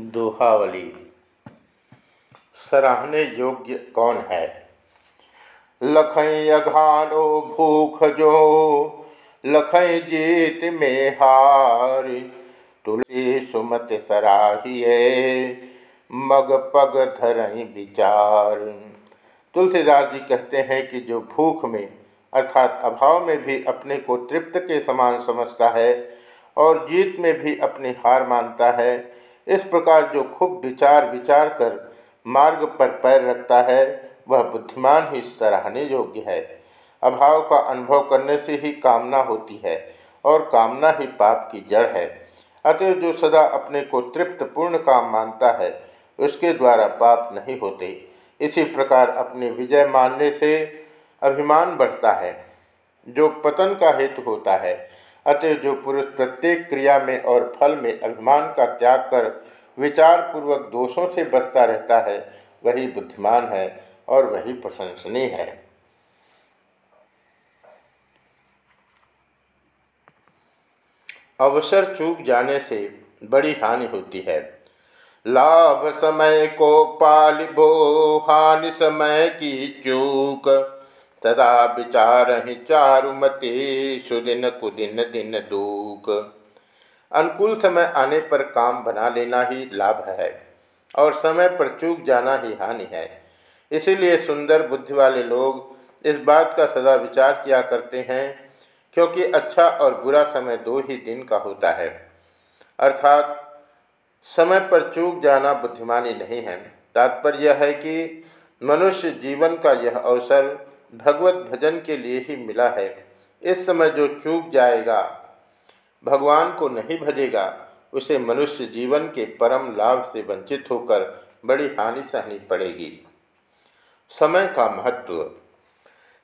दोहावली। सराहने योग्य कौन है? लखई अघानो भूख जो, लखई जीत में हार। तुलसी सुमत सराहिए, मग पग धरई विचार। तुलसीदास जी कहते हैं कि जो भूख में, अर्थात अभाव में भी अपने को तृप्त के समान समझता है और जीत में भी अपनी हार मानता है इस प्रकार जो खूब विचार विचार कर मार्ग पर पैर रखता है, वह बुद्धिमान ही सराहने योग्य है। अभाव का अनुभव करने से ही कामना होती है और कामना ही पाप की जड़ है। अतः जो सदा अपने को तृप्त पूर्ण काम मानता है, उसके द्वारा पाप नहीं होते। इसी प्रकार अपने विजय मानने से अभिमान बढ़ता है। जो पतन का हेतु होता है अतः जो पुरुष प्रत्येक क्रिया में और फल में अभिमान का त्याग कर विचार पूर्वक दोषों से बचता रहता है, वही बुद्धिमान है और वही प्रशंसनीय है। अवसर चूक जाने से बड़ी हानि होती है। लाभ समय को पालिबो हानि समय की चूक। सदा विचार ही चारुमते सुदिन कुदिन दिन दूक। अनुकूल समय आने पर काम बना लेना ही लाभ है, और समय पर चूक जाना ही हानि है। इसीलिए सुंदर बुद्धि वाले लोग इस बात का सदा विचार किया करते हैं, क्योंकि अच्छा और बुरा समय दो ही दिन का होता है। अर्थात, समय पर चूक जाना बुद्धिमानी नहीं है। तात्पर्य यह है कि मनुष्य जीवन का यह अवसर भगवत भजन के लिए ही मिला है। इस समय जो चूक जाएगा, भगवान को नहीं भजेगा, उसे मनुष्य जीवन के परम लाभ से वंचित होकर बड़ी हानि सहनी पड़ेगी। समय का महत्व।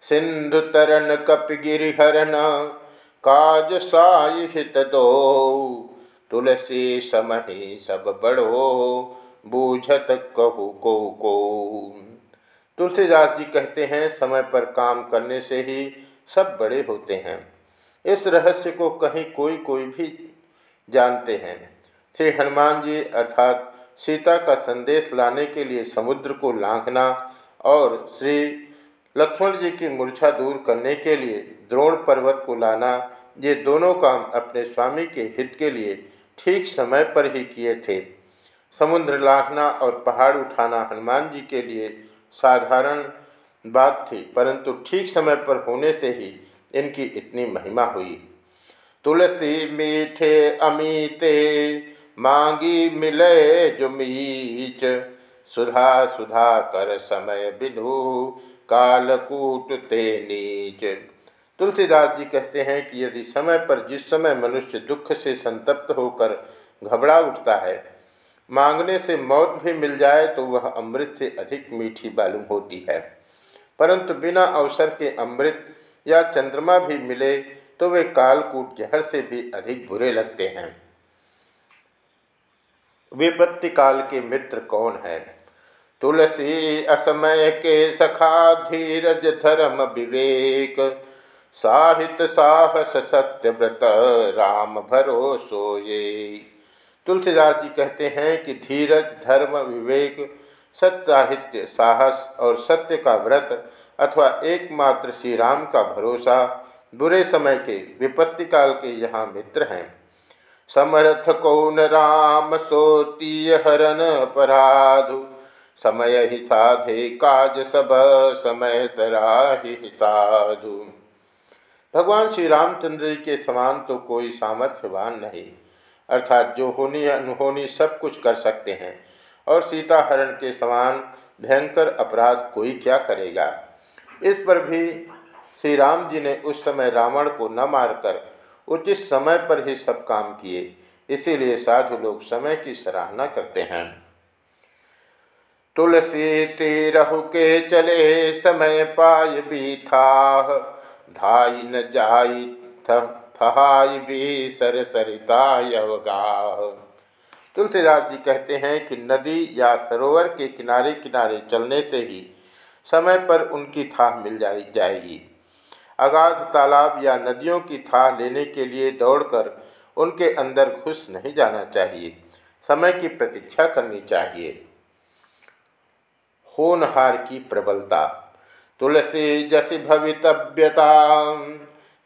सिंधु तरन कपिगिरिहरण काज साय हित दो। तुलसी समहि सब बड़ो, बूझत कहु को को। तुलसीदास जी कहते हैं, समय पर काम करने से ही सब बड़े होते हैं। इस रहस्य को कहीं कोई कोई भी जानते हैं। श्री हनुमान जी अर्थात सीता का संदेश लाने के लिए समुद्र को लांघना और श्री लक्ष्मण जी की मूर्छा दूर करने के लिए द्रोण पर्वत को लाना, ये दोनों काम अपने स्वामी के हित के लिए ठीक समय पर ही किए थे। समुद्र लांघना और पहाड़ उठाना हनुमान जी के लिए साधारण बात थी, परंतु ठीक समय पर होने से ही इनकी इतनी महिमा हुई। तुलसी मीठे अमीते मांगी मिले जो मीच। सुधा सुधा कर समय बिनु कालकूट ते नीच। तुलसीदास जी कहते हैं कि यदि समय पर जिस समय मनुष्य दुख से संतप्त होकर घबरा उठता है मांगने से मौत भी मिल जाए तो वह अमृत से अधिक मीठी मालूम होती है। परंतु बिना अवसर के अमृत या चंद्रमा भी मिले तो वे कालकूट जहर से भी अधिक बुरे लगते हैं। विपत्ति काल के मित्र कौन है? तुलसी असमय के सखा धीरज धर्म विवेक साहित्य साहस सत्य व्रत राम भरोसो ये। तुलसीदास जी कहते हैं कि धीरज, धर्म, विवेक, सत्साहित्य, साहस और सत्य का व्रत अथवा एकमात्र श्री राम का भरोसा बुरे समय के विपत्ति काल के यहाँ मित्र हैं। समर्थ कौन राम सोतीय हरण अपराधु? समय ही साधे काज सब, समय तराही साधु। भगवान श्री रामचंद्र जी के समान तो कोई सामर्थ्यवान नहीं। अर्थात जो होनी अनहोनी सब कुछ कर सकते हैं। और सीता हरण के समान भयंकर अपराध कोई क्या करेगा? इस पर भी श्री राम जी ने उस समय रावण को न मारकर उचित समय पर ही सब काम किए। इसीलिए साधु लोग समय की सराहना करते हैं। तुलसी तेरहु के चले समय पाय भी था, धाई न जाई थहाई भी सर सरिता तुलसीदास जी कहते हैं कि नदी या सरोवर के किनारे किनारे चलने से ही समय पर उनकी थाह मिल जाएगी। अगाध तालाब या नदियों की थाह लेने के लिए दौड़कर उनके अंदर घुस नहीं जाना चाहिए। समय की प्रतीक्षा करनी चाहिए। होनहार की प्रबलता। तुलसी जसी भवितव्यता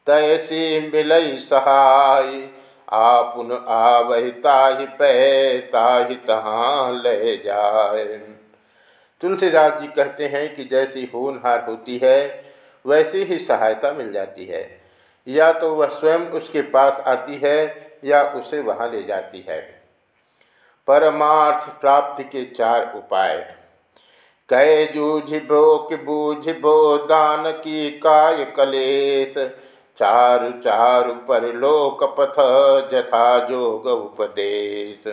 तैसी मिलई सहाय। आपुन आवहिता ही पैता ही तहाँ ले जाए। तुलसीदास जी कहते हैं कि जैसी होनहार होती है, वैसी ही सहायता मिल जाती है। या तो वह स्वयं उसके पास आती है, या उसे वहाँ ले जाती है। परमार्थ प्राप्ति के चार उपाय। कै जूझिबो कि बूझिबो दान की काय कलेश। चारु चारु परलोक पथ जथा जोग उपदेश।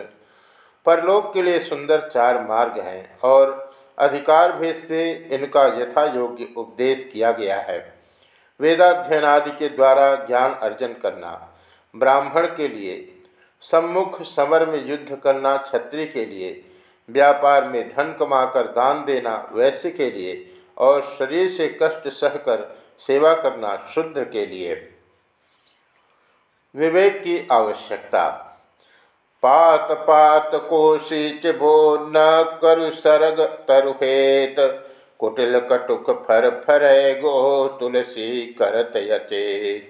परलोक के लिए सुंदर चार मार्ग हैं और अधिकार भेद से इनका यथा योग्य उपदेश किया गया है। वेदाध्ययन आदि के द्वारा ज्ञान अर्जन करना, ब्राह्मण के लिए, सम्मुख समर में युद्ध करना, क्षत्रिय के लिए, व्यापार में धन कमाकर दान देना, वैश्य के लिए और शरीर से कष्ट सहकर सेवा करना शुद्ध के लिए। विवेक की आवश्यकता। पात पात कोशिच बो न करु सरग तरुहेत। कुटिल कटुक फर फरे गो तुलसी करत यचेत।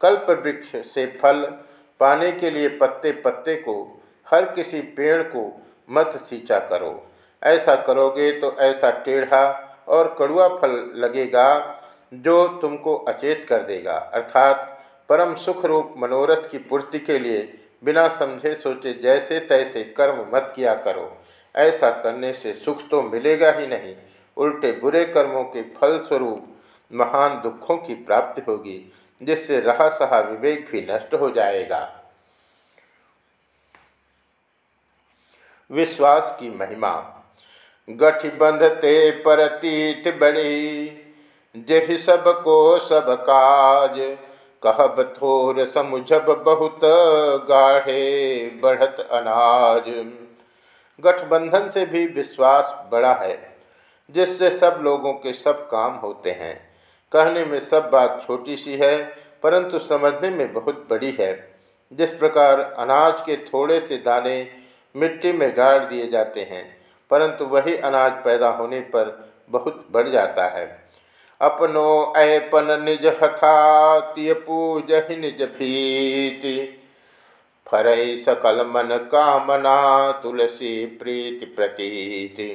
कल्प वृक्ष से फल पाने के लिए पत्ते पत्ते को, हर किसी पेड़ को मत सींचा करो। ऐसा करोगे तो ऐसा टेढ़ा और कड़ुआ फल लगेगा जो तुमको अचेत कर देगा, अर्थात परम सुख रूप मनोरथ की पूर्ति के लिए बिना समझे सोचे जैसे तैसे कर्म मत किया करो। ऐसा करने से सुख तो मिलेगा ही नहीं। उल्टे बुरे कर्मों के फल स्वरूप महान दुखों की प्राप्ति होगी, जिससे रहा सहा विवेक भी नष्ट हो जाएगा। विश्वास की महिमा। गठ बंधते परतीत बड़ी जहि सबको सब काज। कहब थोर समुझब बहुत गाढ़े, बढ़त अनाज। गठबंधन से भी विश्वास बड़ा है, जिससे सब लोगों के सब काम होते हैं। कहने में सब बात छोटी सी है, परंतु समझने में बहुत बड़ी है। जिस प्रकार अनाज के थोड़े से दाने मिट्टी में गाड़ दिए जाते हैं, परंतु वही अनाज पैदा होने पर बहुत बढ़ जाता है। अपनो ऐपन निज हथातिय पूज निज भीति। फरई सकल मन कामना तुलसी प्रीति प्रतीति।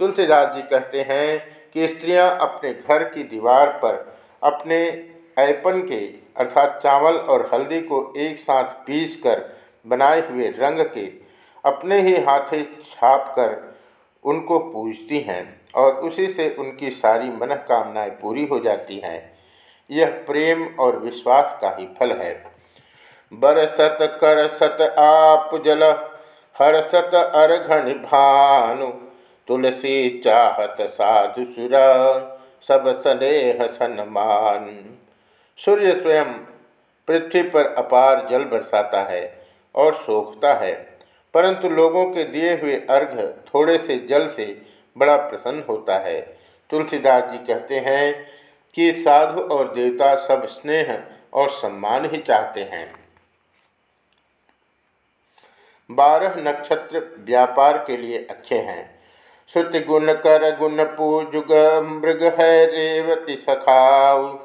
तुलसीदास जी कहते हैं कि स्त्रियाँ अपने घर की दीवार पर अपने ऐपन के अर्थात चावल और हल्दी को एक साथ पीस कर बनाए हुए रंग के अपने ही हाथे छाप कर उनको पूजती हैं। और उसी से उनकी सारी मनोकामनाएँ पूरी हो जाती हैं। यह प्रेम और विश्वास का ही फल है। बरसत कर सत आप जल हर सत अर्घन भानु तुलसी चाहत साधु सुर, सब स्नेह सन्मान। सूर्य स्वयं पृथ्वी पर अपार जल बरसाता है और सोखता है, परंतु लोगों के दिए हुए अर्घ थोड़े से जल से बड़ा प्रसन्न होता है। तुलसीदास जी कहते हैं कि साधु और देवता सब स्नेह और सम्मान ही चाहते हैं। बारह नक्षत्र व्यापार के लिए अच्छे हैं। श्रुति गुण कर गुण पूजुग मृग है रेवती सखाऊ।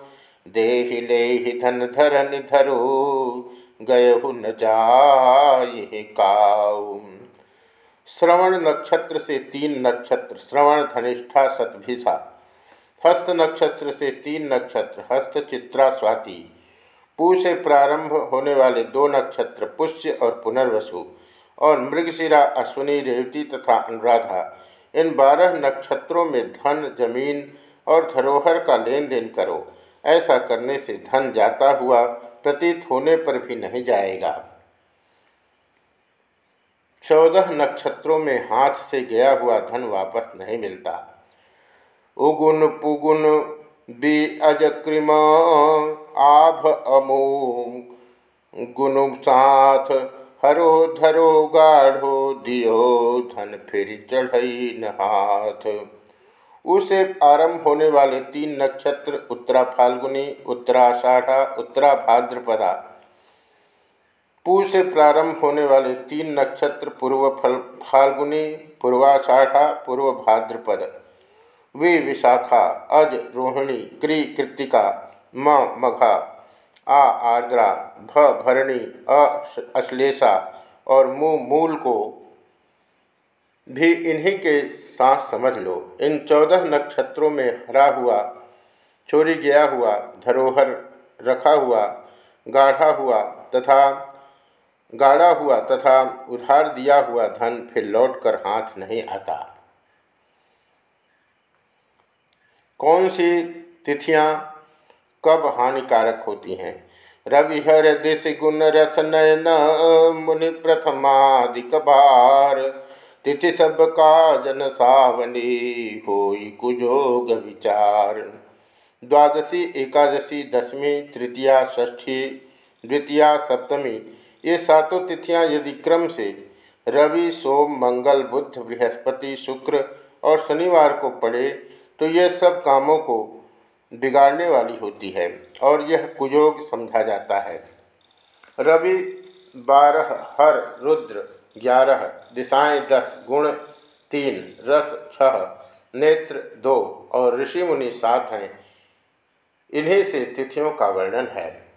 देहि ले धन धरन धरो गय न जाय काऊ। श्रवण नक्षत्र से तीन नक्षत्र, श्रवण धनिष्ठा सतभिषा हस्त नक्षत्र से तीन नक्षत्र, हस्त चित्रा स्वाति पू से प्रारंभ होने वाले दो नक्षत्र, पुष्य और पुनर्वसु, और मृगशिरा, अश्विनी, रेवती तथा अनुराधा। इन बारह नक्षत्रों में धन, ज़मीन और धरोहर का लेन देन करो। ऐसा करने से धन जाता हुआ, प्रतीत होने पर भी नहीं जाएगा। चौदह नक्षत्रों में हाथ से गया हुआ धन वापस नहीं मिलता। उगुन पुगुन बी अजक्रिम आभ अमो गुनु साथ, हरो धरो गाढ़ो दियो धन फिर चढ़ई न हाथ। उसे आरंभ होने वाले तीन नक्षत्र, उत्तरा फाल्गुनी उत्तराषाढ़ा उत्तरा भाद्रपदा पू से प्रारंभ होने वाले तीन नक्षत्र पूर्व फल, फाल्गुनी, पूर्वाषाढ़ा, पूर्व भाद्रपद। वी विशाखा, अज, रोहिणी, क्री कृतिका म, मघा, आ, आर्द्रा, भ, भरणी, अ अश्लेषा और मु, मूल को भी इन्हीं के साथ समझ लो। इन चौदह नक्षत्रों में हरा हुआ, चोरी गया हुआ, धरोहर रखा हुआ, गाढ़ा हुआ तथा गाढ़ा हुआ तथा उधार दिया हुआ धन फिर लौटकर हाथ नहीं आता। कौन सी तिथियाँ कब हानिकारक होती हैं? रविहर दिश गुण रस नयन, मुनि प्रथमादिक बार। तिथि सब का जन सावनी हो कुजोग विचार। द्वादशी एकादशी दसवीं तृतीया, षष्ठी, द्वितीया, सप्तमी ये सातों तिथियाँ यदि क्रम से रवि, सोम, मंगल, बुध, बृहस्पति, शुक्र और शनिवार को पड़े तो ये सब कामों को बिगाड़ने वाली होती है और यह कुयोग समझा जाता है। रवि बारह, हर, रुद्र, ग्यारह, दिशाएँ दस, गुण तीन, रस छह, नेत्र दो और ऋषि मुनि सात हैं। इन्हीं से तिथियों का वर्णन है।